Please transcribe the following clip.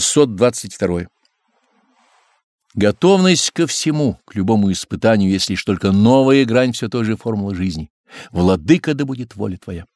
622. Готовность ко всему, к любому испытанию, если лишь только новая грань все той же формулы жизни. Владыка, да будет воля Твоя.